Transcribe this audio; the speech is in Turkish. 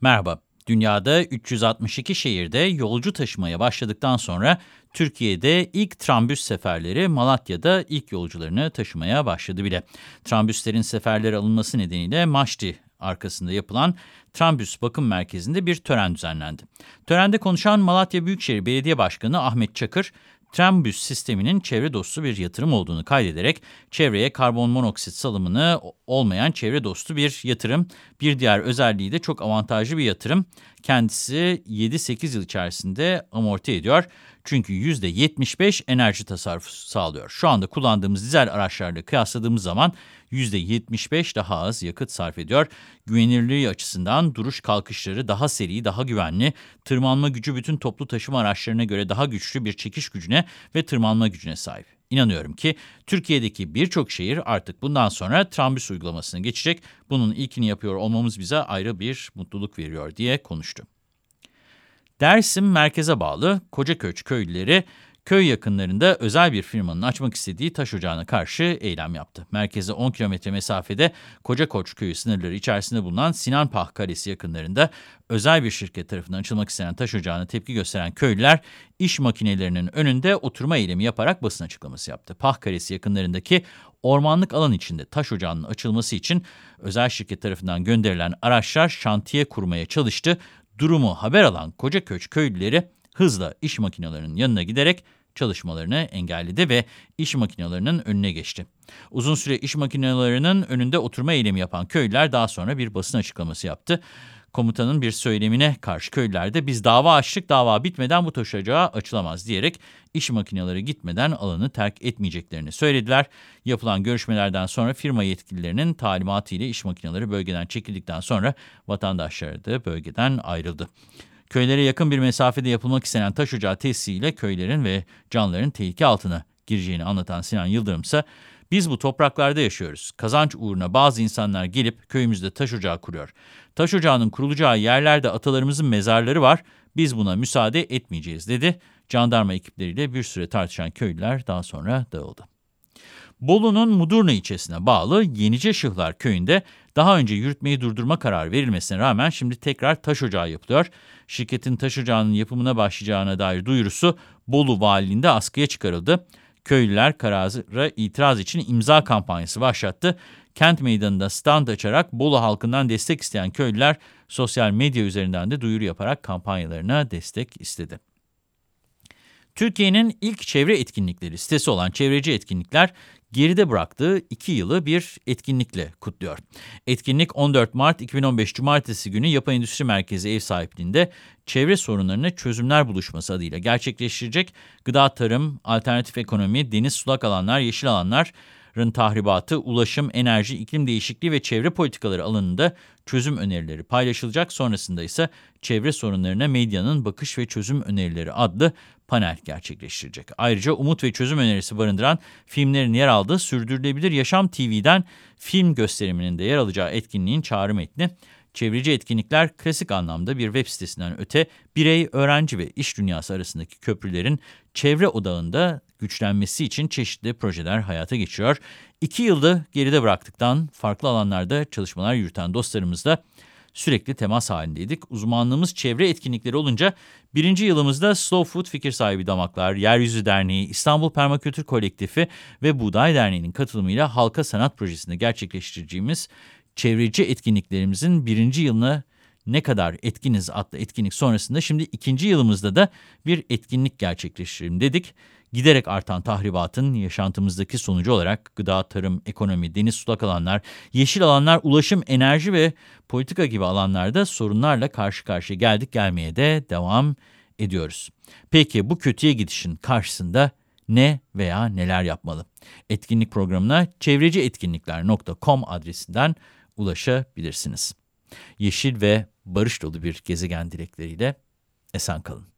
Merhaba. Dünyada 362 şehirde yolcu taşımaya başladıktan sonra Türkiye'de ilk trambüs seferleri Malatya'da ilk yolcularını taşımaya başladı bile. Trambüslerin seferleri alınması nedeniyle Maşti arkasında yapılan Trambüs Bakım Merkezi'nde bir tören düzenlendi. Törende konuşan Malatya Büyükşehir Belediye Başkanı Ahmet Çakır, Trambüs sisteminin çevre dostu bir yatırım olduğunu kaydederek çevreye karbon monoksit salımını olmayan çevre dostu bir yatırım, bir diğer özelliği de çok avantajlı bir yatırım. Kendisi 7-8 yıl içerisinde amorti ediyor. Çünkü %75 enerji tasarrufu sağlıyor. Şu anda kullandığımız dizel araçlarla kıyasladığımız zaman %75 daha az yakıt sarf ediyor. Güvenilirliği açısından duruş kalkışları daha seri, daha güvenli, tırmanma gücü bütün toplu taşıma araçlarına göre daha güçlü bir çekiş gücüne ve tırmanma gücüne sahip. İnanıyorum ki Türkiye'deki birçok şehir artık bundan sonra trambüs uygulamasına geçecek. Bunun ilkini yapıyor olmamız bize ayrı bir mutluluk veriyor diye konuştu. Dersim merkeze bağlı Kocaköç köylüleri köy yakınlarında özel bir firmanın açmak istediği taş ocağına karşı eylem yaptı. Merkeze 10 kilometre mesafede Kocakoç köyü sınırları içerisinde bulunan Sinanpah Kalesi yakınlarında özel bir şirket tarafından açılmak istenen taş ocağına tepki gösteren köylüler iş makinelerinin önünde oturma eylemi yaparak basın açıklaması yaptı. Pah Kalesi yakınlarındaki ormanlık alan içinde taş ocağının açılması için özel şirket tarafından gönderilen araçlar şantiye kurmaya çalıştı. Durumu haber alan Kocaköç köylüleri hızla iş makinelerinin yanına giderek çalışmalarını engelledi ve iş makinelerinin önüne geçti. Uzun süre iş makinelerinin önünde oturma eylemi yapan köylüler daha sonra bir basın açıklaması yaptı. Komutanın bir söylemine karşı köylüler de biz dava açtık, dava bitmeden bu taş ocağı açılamaz diyerek iş makineleri gitmeden alanı terk etmeyeceklerini söylediler. Yapılan görüşmelerden sonra firma yetkililerinin talimatıyla iş makineleri bölgeden çekildikten sonra vatandaşlar da bölgeden ayrıldı. Köylere yakın bir mesafede yapılmak istenen taş ocağı tesisiyle köylerin ve canlıların tehlike altına gireceğini anlatan Sinan Yıldırım ise biz bu topraklarda yaşıyoruz. Kazanç uğruna bazı insanlar gelip köyümüzde taş ocağı kuruyor. Taş ocağının kurulacağı yerlerde atalarımızın mezarları var. Biz buna müsaade etmeyeceğiz dedi. Jandarma ekipleriyle bir süre tartışan köylüler daha sonra dağıldı. Bolu'nun Mudurnu ilçesine bağlı Yenice Şıhlar köyünde daha önce yürütmeyi durdurma kararı verilmesine rağmen şimdi tekrar taş ocağı yapılıyor. Şirketin taş ocağının yapımına başlayacağına dair duyurusu Bolu valiliğinde askıya çıkarıldı. Köylüler karara itiraz için imza kampanyası başlattı. Kent meydanında stand açarak Bolu halkından destek isteyen köylüler sosyal medya üzerinden de duyuru yaparak kampanyalarına destek istedi. Türkiye'nin ilk çevre etkinlikleri sitesi olan Çevreci Etkinlikler geride bıraktığı iki yılı bir etkinlikle kutluyor. Etkinlik 14 Mart 2015 Cumartesi günü Yapı Endüstri Merkezi ev sahipliğinde çevre sorunlarına çözümler buluşması adıyla gerçekleştirecek gıda, tarım, alternatif ekonomi, deniz sulak alanlar, yeşil alanlar, tahribatı, ulaşım, enerji, iklim değişikliği ve çevre politikaları alanında çözüm önerileri paylaşılacak. Sonrasında ise çevre sorunlarına medyanın bakış ve çözüm önerileri adlı panel gerçekleştirecek. Ayrıca umut ve çözüm önerisi barındıran filmlerin yer aldığı Sürdürülebilir Yaşam TV'den film gösteriminin de yer alacağı etkinliğin çağrı metni Çevreci etkinlikler klasik anlamda bir web sitesinden öte birey, öğrenci ve iş dünyası arasındaki köprülerin çevre odağında güçlenmesi için çeşitli projeler hayata geçiyor. İki yılda geride bıraktıktan farklı alanlarda çalışmalar yürüten dostlarımızla sürekli temas halindeydik. Uzmanlığımız çevre etkinlikleri olunca birinci yılımızda Slow Food Fikir Sahibi Damaklar, Yeryüzü Derneği, İstanbul Permakültür Kolektifi ve Buğday Derneği'nin katılımıyla Halka Sanat Projesi'nde gerçekleştireceğimiz çevreci etkinliklerimizin birinci yılına ne kadar etkiniz adlı etkinlik sonrasında şimdi ikinci yılımızda da bir etkinlik gerçekleştirelim dedik. Giderek artan tahribatın yaşantımızdaki sonucu olarak gıda, tarım, ekonomi, deniz sulak alanlar, yeşil alanlar, ulaşım, enerji ve politika gibi alanlarda sorunlarla karşı karşıya geldik gelmeye de devam ediyoruz. Peki bu kötüye gidişin karşısında ne veya neler yapmalı? Etkinlik programına çevrecietkinlikler.com adresinden ulaşabilirsiniz. Yeşil ve barış dolu bir gezegen dilekleriyle esen kalın.